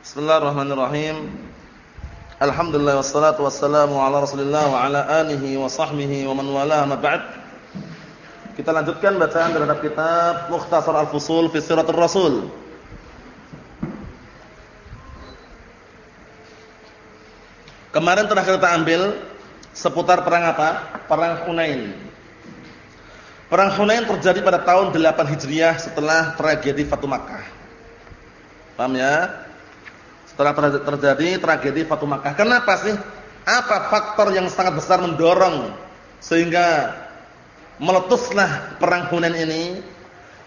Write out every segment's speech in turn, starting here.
Bismillahirrahmanirrahim. Alhamdulillah wassalatu wassalamu ala Rasulillah wa ala alihi wa sahbihi wa man wala ma ba'd. Kita lanjutkan bacaan terhadap kitab Mukhtasar Al-Fusul fi Siratul Rasul. Kemarin telah kita ambil seputar perang apa? Perang Hunain. Perang Hunain terjadi pada tahun 8 Hijriah setelah tragedi Fatu Makkah. Paham ya? Setelah terjadi tragedi Fatu Makkah. Kenapa sih? Apa faktor yang sangat besar mendorong sehingga meletuslah perang Hunain ini?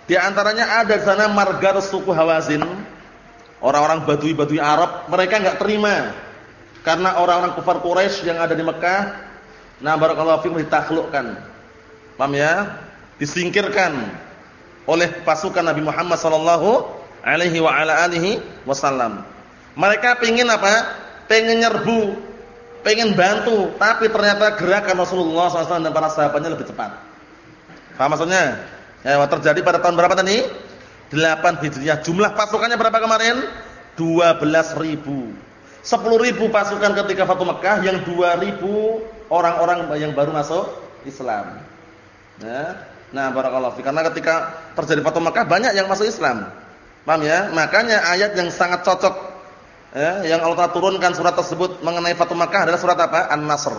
Di antaranya ada di sana marga suku Hawazin, orang-orang Badui-Badui Arab, mereka enggak terima karena orang-orang kufar Quraisy yang ada di Mekah, nah barakallahu fikum ditaklukkan. Paham ya? Disingkirkan oleh pasukan Nabi Muhammad sallallahu alaihi wa ala alihi wasallam. Mereka pengin apa? Pengen nyerbu, pengen bantu, tapi ternyata gerakan Rasulullah SAW dan para sahabatnya lebih cepat. Paham maksudnya? Ya, terjadi pada tahun berapa tadi? 8 Hijriah. Jumlah pasukannya berapa kemarin? 12 ribu. 10 ribu pasukan ketika Fatu Mekah, yang 2 ribu orang-orang yang baru masuk Islam. Ya. Nah, barakallahu. Karena ketika terjadi Fatu Mekah banyak yang masuk Islam. Paham ya? Makanya ayat yang sangat cocok ya, yang Allah turunkan surat tersebut mengenai Fatu Mekah adalah surat apa? An-Nasr.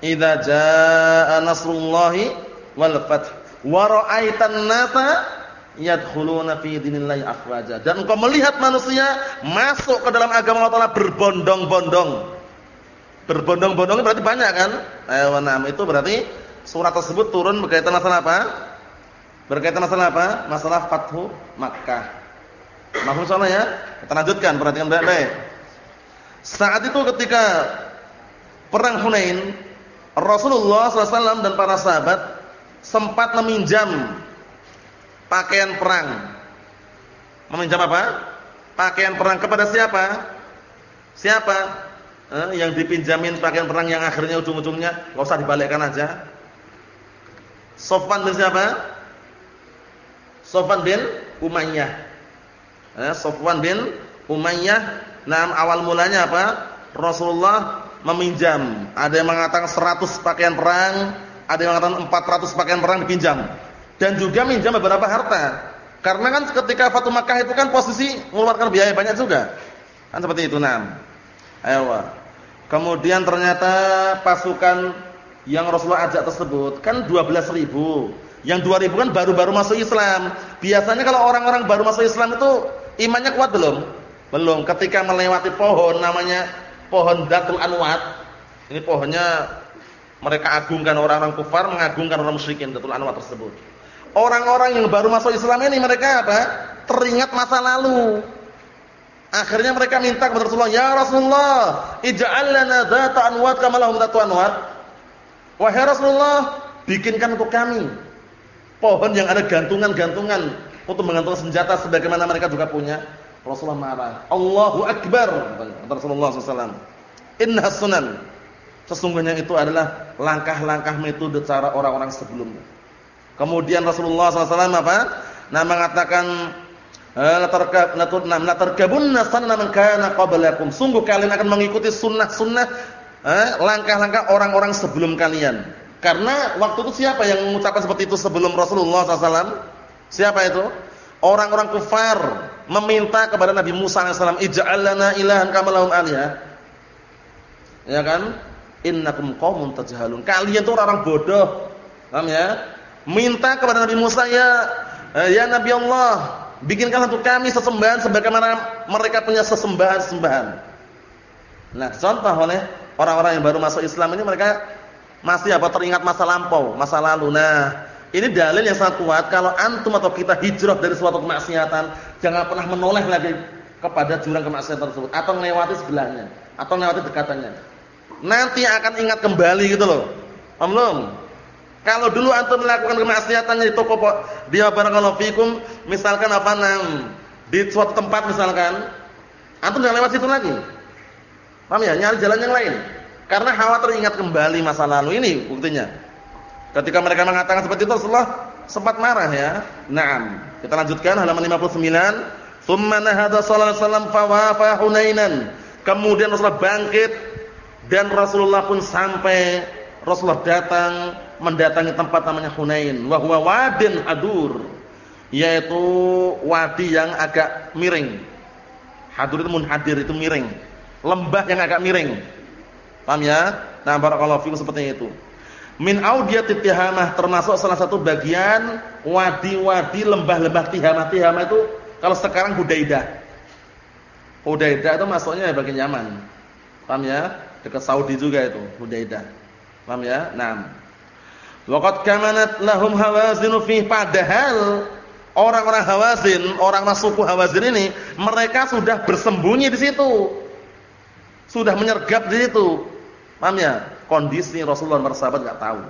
Idza jaa nasrullahi wal fath wa ra'aitan nasa yadkhuluna fi dinillahi afwaja. Dan engkau melihat manusia masuk ke dalam agama Allah Taala berbondong-bondong. Berbondong-bondong berarti banyak kan? Eh, nah, itu berarti surat tersebut turun berkaitan masalah apa? Berkaitan masalah apa? Masalah Fathu Makkah. Mahfum soalnya ya? Kita lanjutkan, perhatikan baik-baik. Saat itu ketika perang Hunain, Rasulullah SAW dan para sahabat sempat meminjam pakaian perang. Meminjam apa? Pakaian perang kepada siapa? Siapa? Eh, yang dipinjamin pakaian perang yang akhirnya ujung-ujungnya enggak usah dibalikkan aja. Sofwan bin siapa? Sofwan bin Umayyah. Eh, Sofwan bin Umayyah. Nah, awal mulanya apa? Rasulullah meminjam. Ada yang mengatakan 100 pakaian perang, ada yang mengatakan 400 pakaian perang dipinjam dan juga minjam beberapa harta. Karena kan ketika Fatu Makkah itu kan posisi mengeluarkan biaya banyak juga. Kan seperti itu, nah. Ayo. Kemudian ternyata pasukan yang Rasulullah ajak tersebut kan 12 ribu. Yang 2 ribu kan baru-baru masuk Islam. Biasanya kalau orang-orang baru masuk Islam itu imannya kuat belum? Belum. Ketika melewati pohon namanya pohon Datul Anwat. Ini pohonnya mereka agungkan orang-orang kufar, mengagungkan orang musyrikin Datul Anwat tersebut. Orang-orang yang baru masuk Islam ini mereka apa? Teringat masa lalu. Akhirnya mereka minta kepada Rasulullah, "Ya Rasulullah, ij'al lana dzata anwat kama lahum dzatu anwat." Wahai Rasulullah, bikinkan untuk kami pohon yang ada gantungan-gantungan untuk menggantung senjata sebagaimana mereka juga punya. Rasulullah marah. Allahu akbar, kata Rasulullah SAW. Inna sunan. Sesungguhnya itu adalah langkah-langkah metode cara orang-orang sebelumnya. Kemudian Rasulullah SAW apa? Nah mengatakan eh, la tarkabunna sanana man kana qablakum. Sungguh kalian akan mengikuti sunnah-sunnah eh, langkah-langkah orang-orang sebelum kalian. Karena waktu itu siapa yang mengucapkan seperti itu sebelum Rasulullah SAW? Siapa itu? Orang-orang kufar meminta kepada Nabi Musa AS, "Ij'al lana ilahan kama lahum alihah." Ya kan? Innakum qaumun tajhalun. Kalian itu orang-orang bodoh. Paham ya? minta kepada Nabi Musa ya ya Nabi Allah bikinkan untuk kami sesembahan sebagaimana mereka punya sesembahan-sembahan. Nah, contoh oleh orang-orang yang baru masuk Islam ini mereka masih apa teringat masa lampau, masa lalu. Nah, ini dalil yang sangat kuat kalau antum atau kita hijrah dari suatu kemaksiatan, jangan pernah menoleh lagi kepada jurang kemaksiatan tersebut atau melewati sebelahnya atau melewati dekatannya. Nanti akan ingat kembali gitu loh. Belum? Kalau dulu antum melakukan kemaksiatannya di toko dia barakallahu fikum, misalkan apa nang di suatu tempat misalkan, antum jangan lewat situ lagi. Paham ya? Nyari jalan yang lain. Karena khawatir ingat kembali masa lalu ini buktinya. Ketika mereka mengatakan seperti itu Rasulullah sempat marah ya. Naam. Kita lanjutkan halaman 59. Tsumma nahada sallallahu alaihi wasallam fawafa Hunainan. Kemudian Rasulullah bangkit dan Rasulullah pun sampai Rasulullah datang mendatangi tempat namanya Hunain wa huwa wadin hadur yaitu wadi yang agak miring. Hadur itu munhadir itu miring. Lembah yang agak miring. Paham ya? Nah, barakallahu fikum seperti itu. Min audiyatit tihamah termasuk salah satu bagian wadi-wadi lembah-lembah tihamah. Tihamah itu kalau sekarang Hudaidah. Hudaidah itu masuknya bagian Yaman. Paham ya? Dekat Saudi juga itu, Hudaidah. Paham ya? Naam. Waqad kamanat lahum hawazin fi padahal orang-orang Hawazin, orang-orang suku Hawazin ini mereka sudah bersembunyi di situ. Sudah menyergap di situ. Paham ya? Kondisi Rasulullah bersahabat enggak tahu.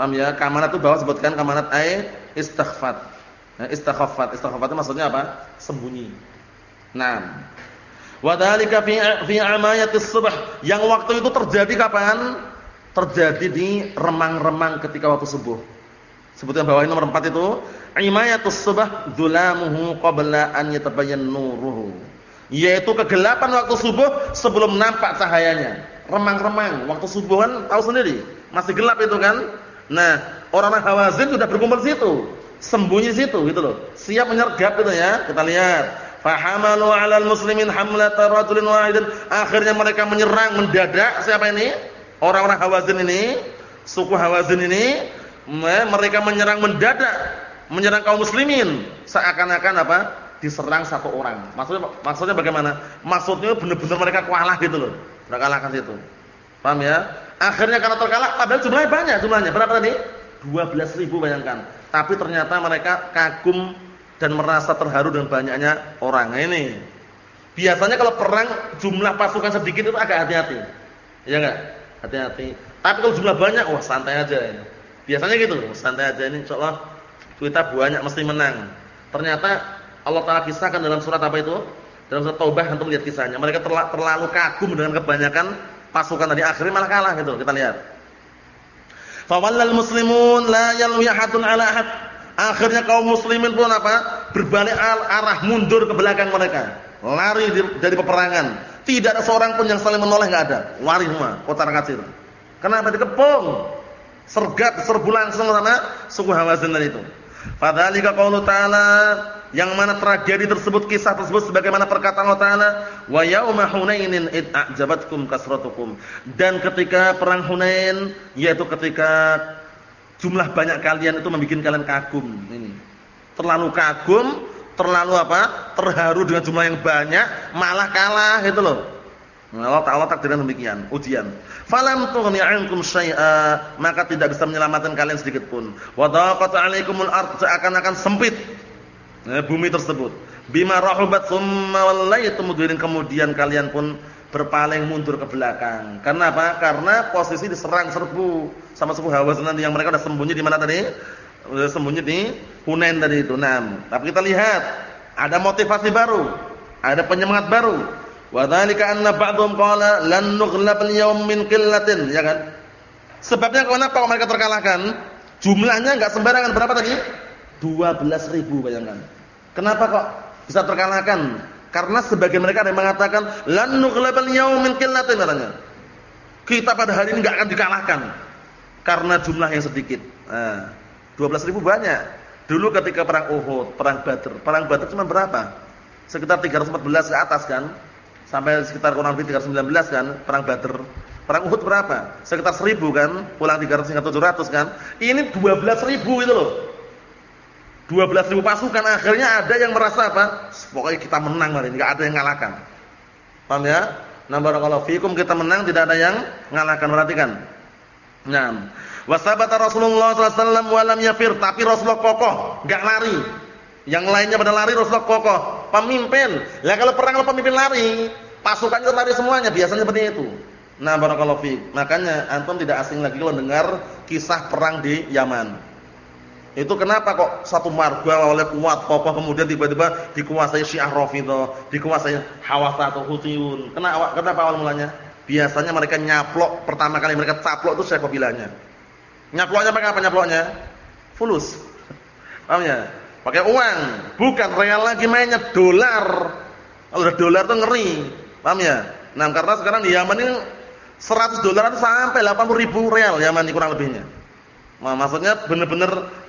Paham ya? Kamanat itu bawah sebutkan kamanat ai istighfat. Nah, istakhaffat. Istakhaffat itu maksudnya apa? Sembunyi. Nah. Wadhalika fi fi amayatis subh. Yang waktu itu terjadi kapan? Terjadi di remang-remang ketika waktu subuh. Sebutkan bawah ini nomor 4 itu, imayatus subh dzulamuhu qabla an yatabayyan nuruhu. Yaitu kegelapan waktu subuh sebelum nampak cahayanya. Remang-remang waktu subuh kan tahu sendiri, masih gelap itu kan. Nah, orang-orang Hawazin sudah berkumpul situ sembunyi situ gitu loh. Siap menyergap itu ya. Kita lihat. Fahamalu 'alal muslimin hamlata rajulin wahidin. Akhirnya mereka menyerang mendadak siapa ini? Orang-orang Hawazin ini, suku Hawazin ini, mereka menyerang mendadak, menyerang kaum muslimin seakan-akan apa? diserang satu orang. Maksudnya maksudnya bagaimana? Maksudnya benar-benar mereka kalah gitu loh. Mereka kalahkan situ. Paham ya? Akhirnya karena terkalah padahal jumlahnya banyak jumlahnya. Berapa tadi? 12.000 bayangkan tapi ternyata mereka kagum dan merasa terharu dengan banyaknya orang. Nah, ini biasanya kalau perang jumlah pasukan sedikit itu agak hati-hati. Ya enggak? Hati-hati. Tapi kalau jumlah banyak, wah santai aja ini. Biasanya gitu, santai aja ini insyaallah kita banyak mesti menang. Ternyata Allah Taala kisahkan dalam surat apa itu? Dalam surat Taubah untuk lihat kisahnya. Mereka terlalu kagum dengan kebanyakan pasukan tadi akhirnya malah kalah gitu. Kita lihat. Fawallal muslimun la yalwi ala ahad. Akhirnya kaum muslimin pun apa? Berbalik arah mundur ke belakang mereka. Lari dari peperangan. Tidak ada seorang pun yang saling menoleh enggak ada. Lari semua, kotar kacir. Kenapa dikepung? Sergat, serbu langsung sama suku Hawazin itu. Fadzalika qaulu ta'ala yang mana tragedi tersebut kisah tersebut sebagaimana perkataan Allah Taala wa yauma hunainin id a'jabatkum kasratukum. Dan ketika perang Hunain yaitu ketika jumlah banyak kalian itu membuat kalian kagum. Ini. Terlalu kagum terlalu apa? Terharu dengan jumlah yang banyak malah kalah gitu loh. Allah Ta'ala takdirkan demikian ujian. Falam tughni 'ankum syai'a maka tidak bisa menyelamatkan kalian sedikit pun. Wa daqat 'alaikumul ard seakan-akan sempit eh, bumi tersebut. Bima rahubat tsumma wallaytum mudbirin kemudian kalian pun berpaling mundur ke belakang. Karena apa? Karena posisi diserang serbu sama suku Hawazin nanti yang mereka sudah sembunyi di mana tadi? Sudah sembunyi di Hunain tadi itu. Nah, tapi kita lihat ada motivasi baru, ada penyemangat baru. Wa dzalika anna ba'dhum qala lan nughlab al-yawm min qillatin, ya kan? Sebabnya kenapa mereka terkalahkan? Jumlahnya enggak sembarangan berapa tadi? 12.000 bayangkan. Kenapa kok bisa terkalahkan? Karena sebagian mereka ada yang mengatakan lan nughlabal yaumin qillatin katanya. Kita pada hari ini enggak akan dikalahkan karena jumlah yang sedikit. Nah, 12 ribu banyak. Dulu ketika perang Uhud, perang Badr, perang Badr cuma berapa? Sekitar 314 ke atas kan? Sampai sekitar kurang lebih 319 kan perang Badr. Perang Uhud berapa? Sekitar 1000 kan? Pulang 300 hingga 700 kan? Ini 12 ribu itu loh. 12 ribu pasukan akhirnya ada yang merasa apa? Pokoknya kita menang hari ini, enggak ada yang ngalahkan. Paham ya? Nah barakallahu fikum kita menang tidak ada yang ngalahkan perhatikan. Nah, wasabata Rasulullah sallallahu alaihi wasallam walam yafir tapi Rasulullah kokoh, enggak lari. Yang lainnya pada lari Rasulullah kokoh, pemimpin. Lah kalau perang kalau pemimpin lari, pasukan itu lari semuanya, biasanya seperti itu. Nah barakallahu fik. Makanya antum tidak asing lagi kalau dengar kisah perang di Yaman. Itu kenapa kok satu marga oleh kuat kokoh kemudian tiba-tiba dikuasai Syiah Rafidhah, dikuasai Hawasa atau Hutiyun. Kenapa kenapa awal mulanya? Biasanya mereka nyaplok pertama kali mereka caplok itu saya bilangnya. Nyaploknya pakai apa nyaploknya? Fulus. Paham ya? Pakai uang, bukan real lagi mainnya dolar. Kalau udah dolar tuh ngeri. Paham ya? Nah, karena sekarang di Yaman ini 100 dolar sampai 80 ribu real Yaman ini kurang lebihnya. Nah, maksudnya benar-benar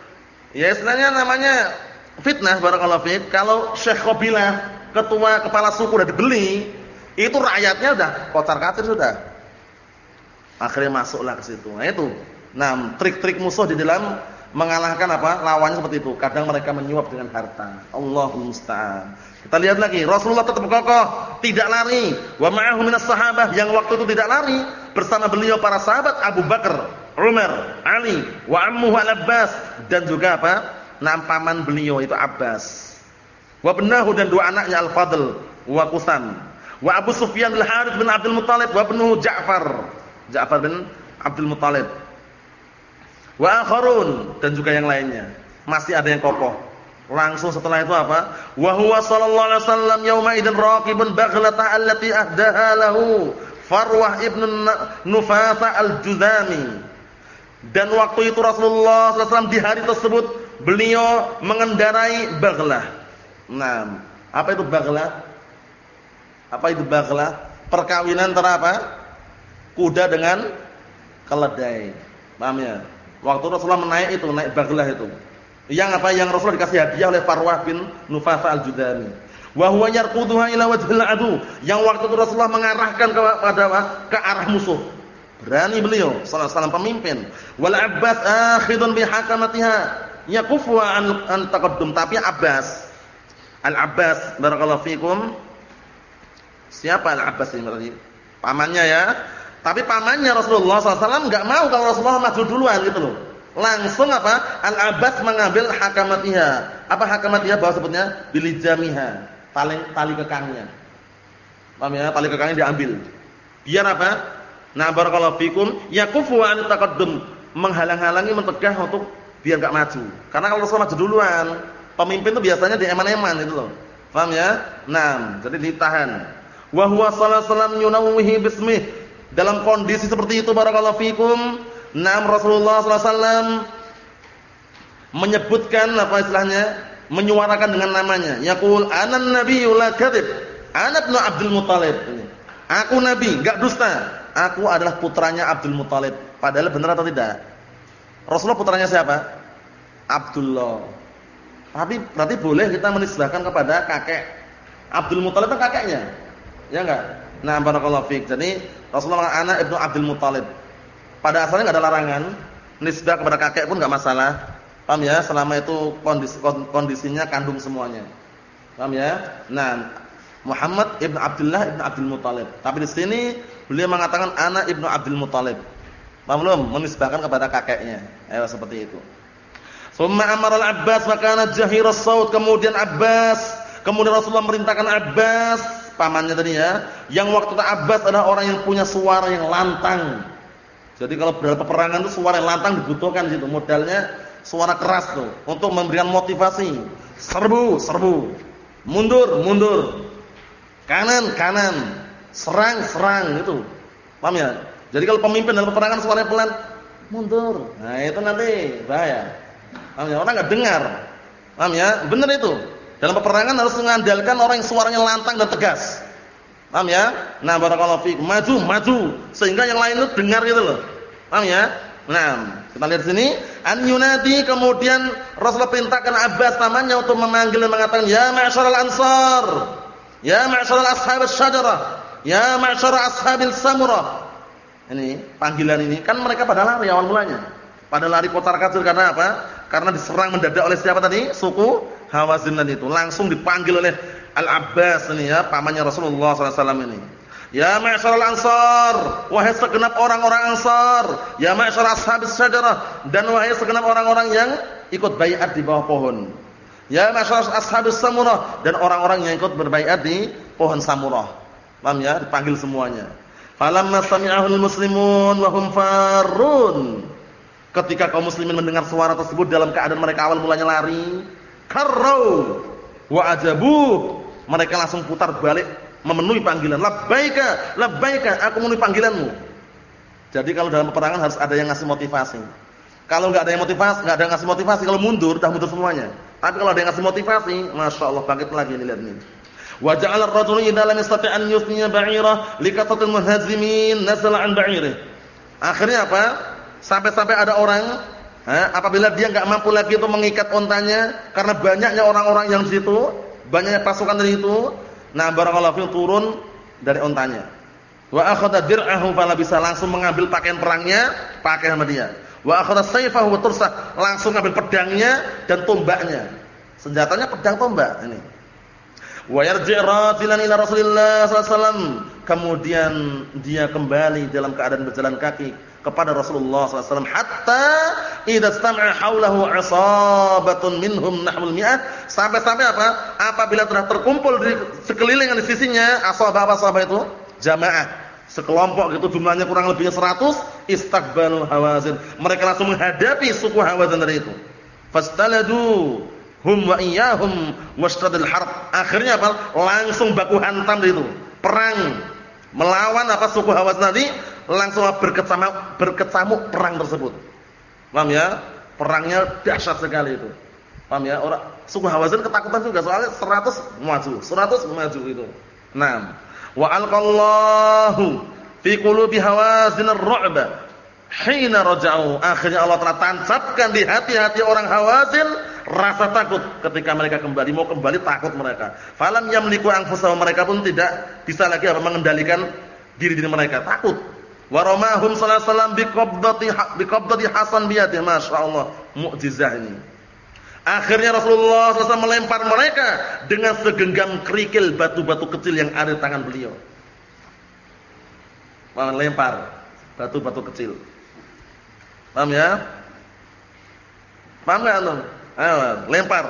ya istilahnya namanya fitnah barakallahu fit. Kalau Syekh Qabilah, ketua kepala suku udah dibeli, itu rakyatnya udah kocar kacir sudah. Akhirnya masuklah ke situ. Nah, itu. Nah, trik-trik musuh di dalam mengalahkan apa? lawannya seperti itu. Kadang mereka menyuap dengan harta. Allahumma musta'an. Kita lihat lagi, Rasulullah tetap kokoh, tidak lari. Wa ma'ahu minas sahabah yang waktu itu tidak lari bersama beliau para sahabat Abu Bakar, Umar, Ali, wa ammuhu Al-Abbas dan juga apa? Nampaman beliau itu Abbas. Wa benahu dan dua anaknya Al-Fadl wa Qusam. Wa Abu Sufyan Al-Harith bin Abdul Muthalib wa benuhu Ja'far. Ja'far bin Abdul Muthalib Wa akharun dan juga yang lainnya. Masih ada yang kokoh. Langsung setelah itu apa? Wa huwa sallallahu alaihi wasallam yauma idzin raqibun baghlata allati ahdaha lahu Farwah ibn Nufatha al-Juzami. Dan waktu itu Rasulullah SAW di hari tersebut beliau mengendarai baghlah. Nah, apa itu baghlah? Apa itu baghlah? Perkawinan antara apa? Kuda dengan keledai. Paham ya? Waktu Rasulullah menaik itu, naik baglah itu. Yang apa? Yang Rasulullah dikasih hadiah oleh Farwah bin Nufasa al-Judani. Wa huwa yarquduha ila adu. Yang waktu itu Rasulullah mengarahkan kepada ke arah musuh. Berani beliau sallallahu alaihi pemimpin. Wal Abbas akhidun bi hakamatiha. Yakufu an, an taqaddum tapi Abbas Al-Abbas barakallahu fikum. Siapa Al-Abbas ini berarti? Pamannya ya. Tapi pamannya Rasulullah SAW nggak mau kalau Rasulullah maju duluan gitu loh. Langsung apa? Al-Abbas mengambil hakamatiha. Apa hakamatiha bahasa sebutnya? Bilijamiha. Tali tali kekangnya. Paham ya? Tali kekangnya diambil. Biar apa? Nah, barakallahu fikum yakufu an taqaddum, menghalang-halangi mencegah untuk biar enggak maju. Karena kalau Rasulullah maju duluan, pemimpin itu biasanya dieman-eman itu loh. Paham ya? Nah, jadi ditahan. Wa huwa sallallahu alaihi bismih dalam kondisi seperti itu barakallahu fikum, nam Rasulullah SAW menyebutkan apa istilahnya? menyuarakan dengan namanya. Yaqul anan nabiyyu la kadzib. Ana ibnu Abdul Muthalib. Aku nabi, enggak dusta. Aku adalah putranya Abdul Muthalib. Padahal benar atau tidak? Rasulullah putranya siapa? Abdullah. Tapi berarti boleh kita menisbahkan kepada kakek. Abdul Muthalib kan kakeknya. Ya enggak? Nah, barakallahu fiik. Jadi Rasulullah anak Ibnu Abdul Muthalib. Pada asalnya enggak ada larangan, nisbah kepada kakek pun enggak masalah. Paham ya? Selama itu kondisi kondisinya kandung semuanya. Paham ya? Nah, Muhammad Ibnu Abdullah Ibnu Abdul Muthalib. Tapi di sini beliau mengatakan anak Ibnu Abdul Muthalib. Paham belum? Menisbahkan kepada kakeknya. Ya, seperti itu. Summa amara al-Abbas makana jahiras saut. Kemudian Abbas, kemudian Rasulullah merintahkan Abbas pamannya tadi ya, yang waktu itu Abbas adalah orang yang punya suara yang lantang. Jadi kalau dalam peperangan itu suara yang lantang dibutuhkan di situ. Modalnya suara keras tuh untuk memberikan motivasi. Serbu, serbu. Mundur, mundur. Kanan, kanan. Serang, serang itu. Paham ya? Jadi kalau pemimpin dalam peperangan suaranya pelan, mundur. Nah, itu nanti bahaya. Paham ya? Orang enggak dengar. Paham ya? Benar itu. Dalam peperangan harus mengandalkan orang yang suaranya lantang dan tegas. Paham ya? Nah, barakallahu fiik. Maju, maju sehingga yang lain itu dengar gitu loh. Paham ya? Nah, kita lihat sini, an yunadi kemudian Rasulullah perintahkan Abbas namanya untuk memanggil dan mengatakan, "Ya ma'syaral ansar, ya ma'syaral ashabis syajarah, ya ma'syar ashabil samurah." Ini panggilan ini kan mereka pada lari awal mulanya. Pada lari kotar kacir karena apa? Karena diserang mendadak oleh siapa tadi? Suku Hawazin tadi itu langsung dipanggil oleh Al-Abbas ini ya, pamannya Rasulullah SAW ini. Ya ma'syaral ansar, wahai segenap orang-orang ansar, ya ma'syar ashabis syajarah dan wahai segenap orang-orang yang ikut baiat di bawah pohon. Ya ma'syar ashabis samurah dan orang-orang yang ikut berbaiat di pohon samurah. Paham ya? Dipanggil semuanya. Falamma sami'ahul muslimun wa hum farun. Ketika kaum muslimin mendengar suara tersebut dalam keadaan mereka awal mulanya lari, karau wa ajabu mereka langsung putar balik memenuhi panggilan labbaika labbaika aku memenuhi panggilanmu jadi kalau dalam peperangan harus ada yang ngasih motivasi kalau enggak ada yang motivasi enggak ada yang ngasih motivasi kalau mundur dah mundur semuanya Tapi kalau dia ngasih motivasi, masya Allah bangkit lagi nih lihat nih. Wa ja'ala ar-rajulu idza lam yastati' an yusniya ba'irah likathatil muhazimin nazala an. Akhirnya apa? Sampai-sampai ada orang eh, apabila dia enggak mampu lagi itu mengikat ontanya karena banyaknya orang-orang yang di situ, banyaknya pasukan dari itu, nah barakallahu fi turun dari ontanya. Wa akhadha dir'ahu fala bisa langsung mengambil pakaian perangnya, pakai sama dia. Wa akhadha sayfahu wa tursah, langsung ambil pedangnya dan tombaknya. Senjatanya pedang tombak ini. Wa yarji' ratilan ila Rasulillah sallallahu. Kemudian dia kembali dalam keadaan berjalan kaki kepada Rasulullah sallallahu hatta idza istama'a haulahu 'asabatun minhum nahwul mi'ah sampai-sampai apa? Apabila telah terkumpul di sekeliling di sisinya ashabah apa ashabah itu? Jamaah sekelompok gitu jumlahnya kurang lebihnya 100 istaqbalul hawazin mereka langsung menghadapi suku hawazin dari itu fastaladu hum wa iyyahum wastadil harb. Akhirnya apa? Langsung baku hantam itu. Perang melawan apa suku Hawas tadi langsung berkecamuk berkecamuk perang tersebut. Paham ya? Perangnya dahsyat sekali itu. Paham ya? Orang suku Hawazin ketakutan juga soalnya 100 maju, 100 maju itu. Naam. Wa alqallahu fi qulubi Hawazin ar-ru'ba hina raja'u. Akhirnya Allah telah tancapkan di hati-hati orang Hawazin rasa takut ketika mereka kembali mau kembali takut mereka. Falam yamliku anfusahum mereka pun tidak bisa lagi apa mengendalikan diri-diri mereka, takut. Wa ramahum sallallahu biqabdati biqabdati Hasan biyadihi masyaallah mukjizah ini. Akhirnya Rasulullah SAW melempar mereka dengan segenggam kerikil batu-batu kecil yang ada di tangan beliau. Melempar batu-batu kecil. Paham ya? Paham enggak antum? Ayo, lempar.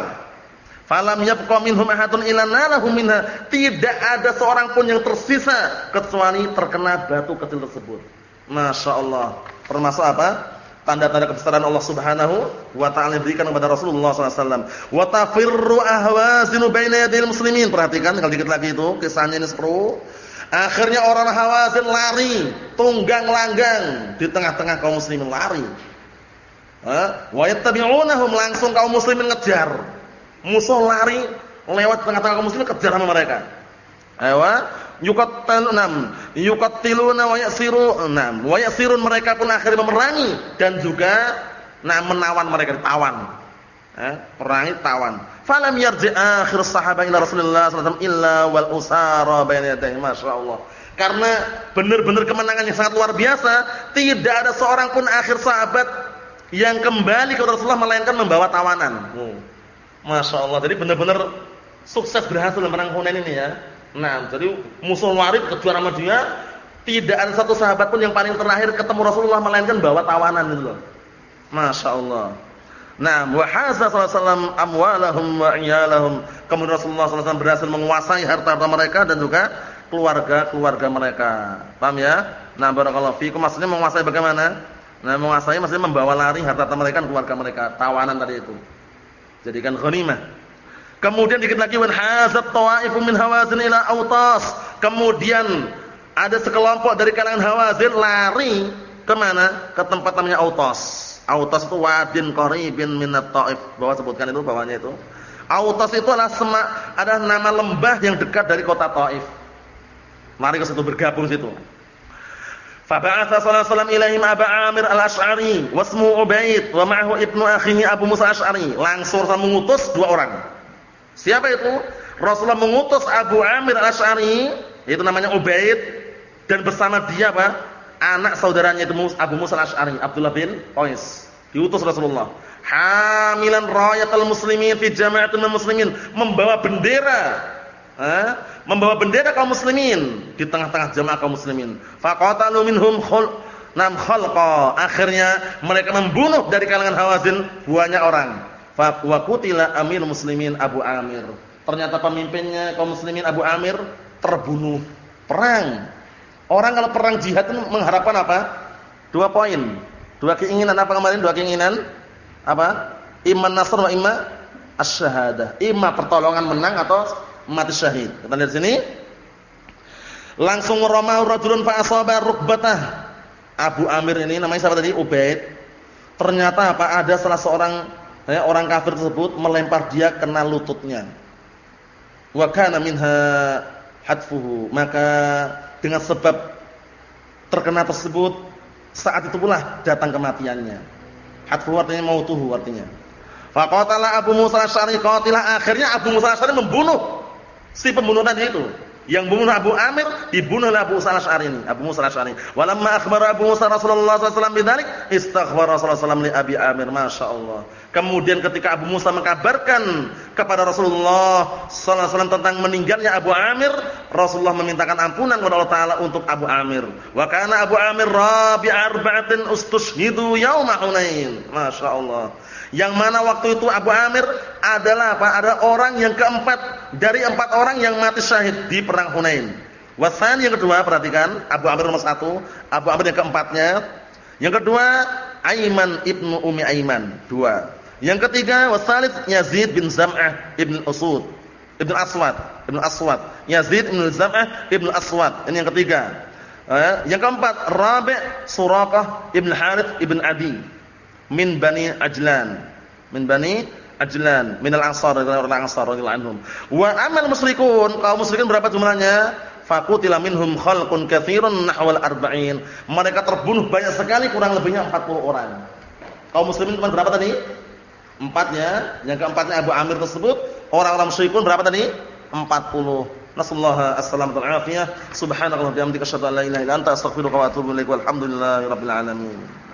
Falam yabqa minhum ahadun illa nalahum minha. Tidak ada seorang pun yang tersisa kecuali terkena batu kecil tersebut. Masya Allah. Termasuk apa? Tanda-tanda kebesaran Allah Subhanahu wa taala diberikan kepada Rasulullah SAW. Wa tafirru ahwazinu muslimin. Perhatikan kalau dikit lagi itu kisahnya ini seru. Akhirnya orang Hawazin lari, tunggang langgang di tengah-tengah kaum muslimin lari. Wa yattabi'unahum langsung kaum muslimin ngejar. Musuh lari lewat tengah-tengah kaum muslimin kejar sama mereka. Ayo, yuqattilunam, yuqattiluna wa yasiru, nam, wa yasirun mereka pun akhirnya memerangi dan juga nah menawan mereka ditawan. Eh, perangi tawan. Falam yarji akhir sahabat ila Rasulullah sallallahu illa wal usara baina yadayhi masyaallah. Karena benar-benar kemenangan yang sangat luar biasa, tidak ada seorang pun akhir sahabat yang kembali ke Rasulullah melainkan membawa tawanan. Hmm. Masya Allah. Jadi benar-benar sukses berhasil dalam perang Hunain ini ya. Nah, jadi musuh warid kejuara sama dia, tidak ada satu sahabat pun yang paling terakhir ketemu Rasulullah melainkan bawa tawanan itu loh. Masya Allah. Nah, wa hasa sallallahu amwalahum wa iyalahum. Kemudian Rasulullah SAW berhasil menguasai harta-harta mereka dan juga keluarga-keluarga mereka. Paham ya? Nah, barakallahu fiikum maksudnya menguasai bagaimana? Nah, menguasai maksudnya membawa lari harta mereka keluarga mereka, tawanan tadi itu. Jadikan ghanimah. Kemudian dikit lagi wan hazat tawaifun min hawazin ila autas. Kemudian ada sekelompok dari kalangan hawazin lari ke mana? Ke tempat namanya autas. Autas itu wadin qaribin min at-taif. Bawa sebutkan itu bawahnya itu. Autas itu adalah semak, ada nama lembah yang dekat dari kota Taif. Mari ke situ bergabung situ. Faba'atha sallallahu alaihi wasallam ilaihim Aba Amir al-Asy'ari wasmu Ubaid wa ma'ahu ibnu akhihi Abu Musa Asy'ari. Langsung mengutus dua orang. Siapa itu? Rasulullah mengutus Abu Amir al-Asy'ari, itu namanya Ubaid dan bersama dia apa? Anak saudaranya itu Abu Musa al-Asy'ari, Abdullah bin Qais. Diutus Rasulullah. Hamilan rayatul muslimin fi jama'atin muslimin, membawa bendera. Ha? Membawa bendera kaum muslimin di tengah-tengah jemaah kaum muslimin. Faqatalu minhum khul nam khalqa. Akhirnya mereka membunuh dari kalangan Hawazin banyak orang. Fa amir muslimin Abu Amir. Ternyata pemimpinnya kaum muslimin Abu Amir terbunuh. Perang. Orang kalau perang jihad itu mengharapkan apa? Dua poin. Dua keinginan apa kemarin? Dua keinginan apa? Iman nasr wa imma asy-syahadah. Imma pertolongan menang atau mati syahid. Kita lihat sini. Langsung ramahu rajulun fa rukbatah. Abu Amir ini namanya siapa tadi? Ubaid. Ternyata apa? Ada salah seorang ya, orang kafir tersebut melempar dia kena lututnya. Wa kana minha hatfuhu. Maka dengan sebab terkena tersebut saat itu pula datang kematiannya. Hatfuhu artinya mautuhu artinya. Faqatala Abu Musa Asy'ari qatilah akhirnya Abu Musa Asy'ari membunuh si pembunuh tadi itu. Yang membunuh Abu Amir dibunuh oleh Abu Musa Asy'ari ini, Abu Musa Asy'ari. Walamma akhbara Abu Musa Rasulullah wasallam bidzalik, istaghfara Rasulullah sallallahu li Abi Amir, masyaallah. Kemudian ketika Abu Musa mengkabarkan kepada Rasulullah wasallam tentang meninggalnya Abu Amir, Rasulullah memintakan ampunan kepada Allah taala untuk Abu Amir. Wa kana Abu Amir rabi arba'atin ustushhidu yauma Hunain. Masyaallah. Yang mana waktu itu Abu Amir adalah apa? Ada orang yang keempat dari empat orang yang mati syahid di perang Hunain. Wasan yang kedua perhatikan Abu Amir nomor satu, Abu Amir yang keempatnya. Yang kedua Aiman ibnu Umi Aiman dua. Yang ketiga wasalid Yazid bin Zam'ah ibn Usud ibn Aswad ibn Aswad Yazid bin Zam'ah ibn Aswad ini yang ketiga. Eh, yang keempat Rabi' Suraqah ibn Harith ibn Adi min Bani Ajlan. Min Bani Ajlan, min al-Ansar, orang Ansar radhiyallahu anhum. Wa amal musyrikun, kaum musyrikin berapa jumlahnya? Faqutila minhum khalqun katsirun nahwal arba'in. Mereka terbunuh banyak sekali kurang lebihnya 40 orang. Kaum muslimin cuma berapa tadi? Empatnya, yang keempatnya Abu Amir tersebut, orang-orang musyrikun berapa tadi? 40. Nasallahu as-salamatu afiyah. Subhanallah bihamdika asyhadu an la ilaha illa anta astaghfiruka wa atubu ilaik. Walhamdulillahirabbil alamin.